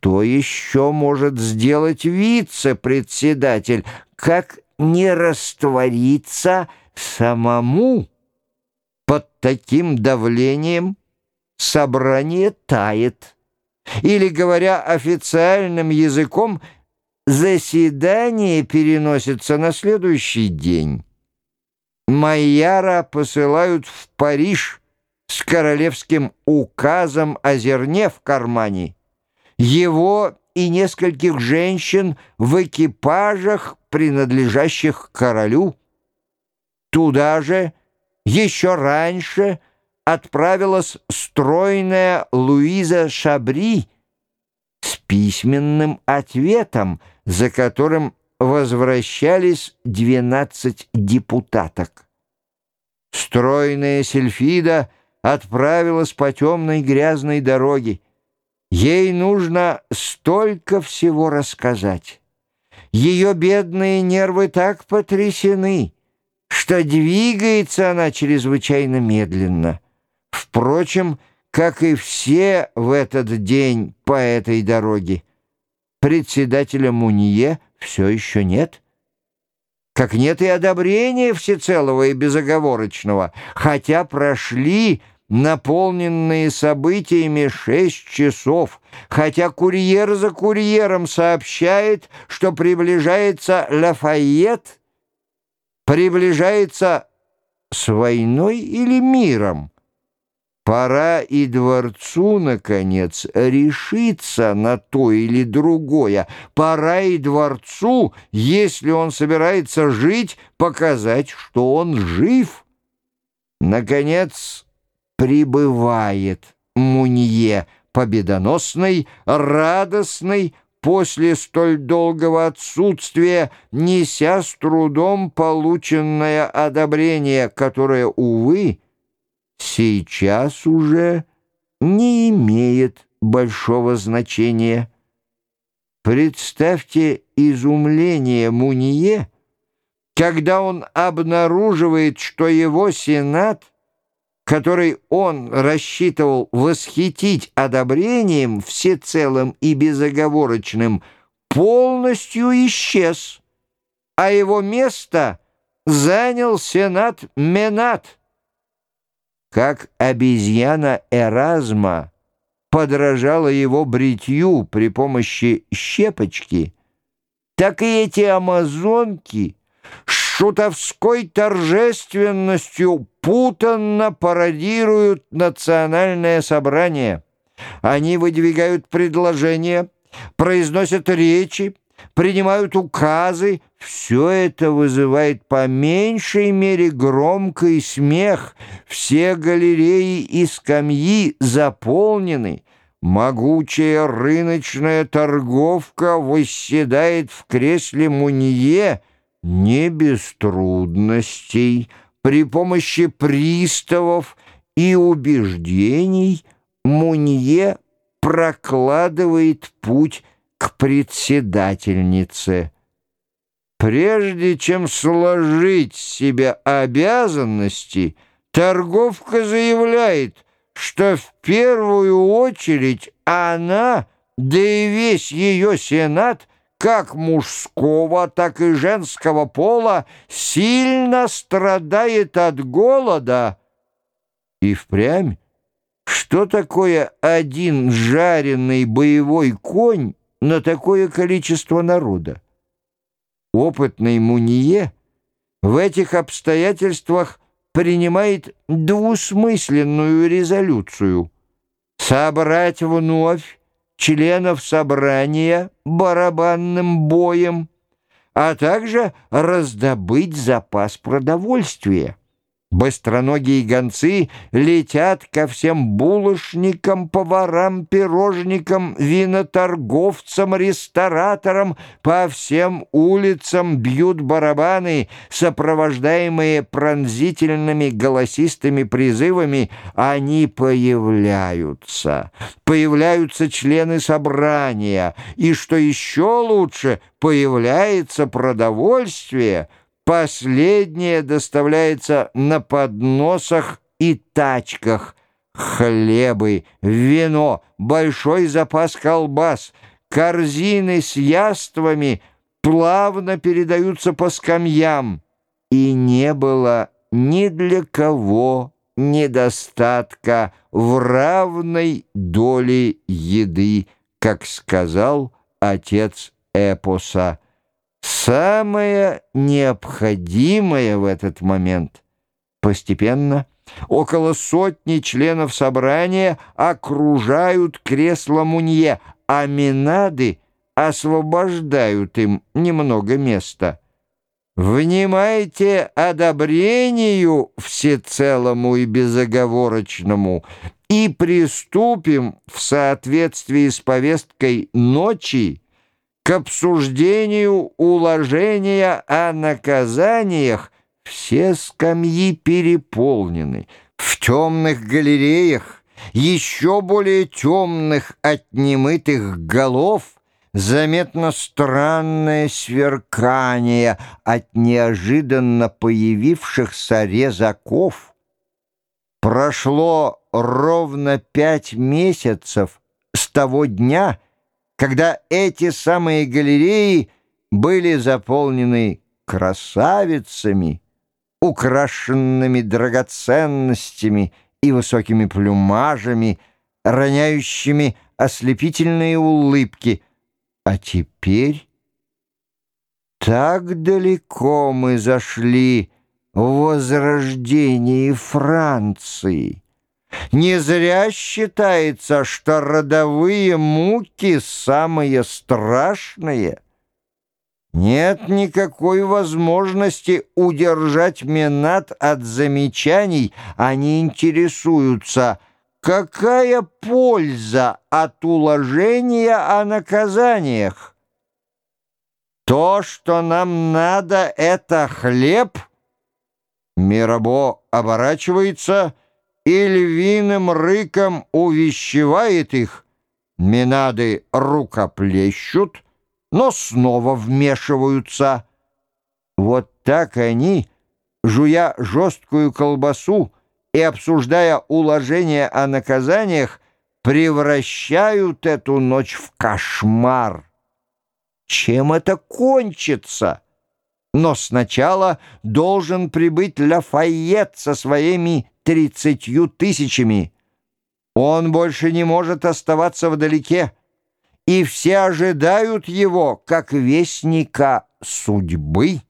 что еще может сделать вице-председатель, как не раствориться самому? Под таким давлением собрание тает. Или, говоря официальным языком, заседание переносится на следующий день. Майяра посылают в Париж с королевским указом о зерне в кармане. Его и нескольких женщин в экипажах, принадлежащих королю. Туда же еще раньше отправилась стройная Луиза Шабри с письменным ответом, за которым возвращались двенадцать депутаток. Стройная Сельфида отправилась по темной грязной дороге. Ей нужно столько всего рассказать. Ее бедные нервы так потрясены, что двигается она чрезвычайно медленно. Впрочем, как и все в этот день по этой дороге, председателя Мунье все еще нет. Как нет и одобрения всецелого и безоговорочного, хотя прошли наполненные событиями шесть часов, хотя курьер за курьером сообщает, что приближается Лафайет, приближается с войной или миром. Пора и дворцу, наконец, решиться на то или другое. Пора и дворцу, если он собирается жить, показать, что он жив. Наконец, прибывает Мунье, победоносный, радостный, после столь долгого отсутствия, неся с трудом полученное одобрение, которое, увы, сейчас уже не имеет большого значения. Представьте изумление Мунье, когда он обнаруживает, что его Сенат, который он рассчитывал восхитить одобрением всецелым и безоговорочным, полностью исчез, а его место занял Сенат Менат. Как обезьяна Эразма подражала его бритью при помощи щепочки, так и эти амазонки с шутовской торжественностью путанно пародируют национальное собрание. Они выдвигают предложения, произносят речи, принимают указы, все это вызывает по меньшей мере громкий смех. Все галереи и скамьи заполнены. Могучая рыночная торговка восседает в кресле Мунье не без трудностей, при помощи приставов и убеждений Мунье прокладывает путь к председательнице. Прежде чем сложить себе обязанности, торговка заявляет, что в первую очередь она, да и весь ее сенат, как мужского, так и женского пола, сильно страдает от голода. И впрямь, что такое один жареный боевой конь на такое количество народа? Опытный Мунье в этих обстоятельствах принимает двусмысленную резолюцию собрать вновь членов собрания барабанным боем, а также раздобыть запас продовольствия. Быстроногие гонцы летят ко всем булочникам, поварам, пирожникам, виноторговцам, рестораторам, по всем улицам бьют барабаны, сопровождаемые пронзительными голосистыми призывами, они появляются. Появляются члены собрания, и, что еще лучше, появляется продовольствие — Последнее доставляется на подносах и тачках. Хлебы, вино, большой запас колбас, корзины с яствами плавно передаются по скамьям, и не было ни для кого недостатка в равной доле еды, как сказал отец эпоса. Самое необходимое в этот момент постепенно около сотни членов собрания окружают кресло Мунье, а Минады освобождают им немного места. Внимайте одобрению всецелому и безоговорочному и приступим в соответствии с повесткой ночи к обсуждению уложения о наказаниях все скамьи переполнены. В темных галереях, еще более темных от немытых голов, заметно странное сверкание от неожиданно появившихся резаков. Прошло ровно пять месяцев с того дня, когда эти самые галереи были заполнены красавицами, украшенными драгоценностями и высокими плюмажами, роняющими ослепительные улыбки. А теперь так далеко мы зашли в возрождении Франции. Не зря считается, что родовые муки самые страшные. Нет никакой возможности удержать Менат от замечаний, они интересуются, какая польза от уложения о наказаниях. То, что нам надо, это хлеб. Мирабо оборачивается и львиным рыком увещевает их. Минады рукоплещут, но снова вмешиваются. Вот так они, жуя жесткую колбасу и обсуждая уложение о наказаниях, превращают эту ночь в кошмар. Чем это кончится? Но сначала должен прибыть Лафайет со своими тридцатью тысячами. Он больше не может оставаться вдалеке, и все ожидают его как вестника судьбы.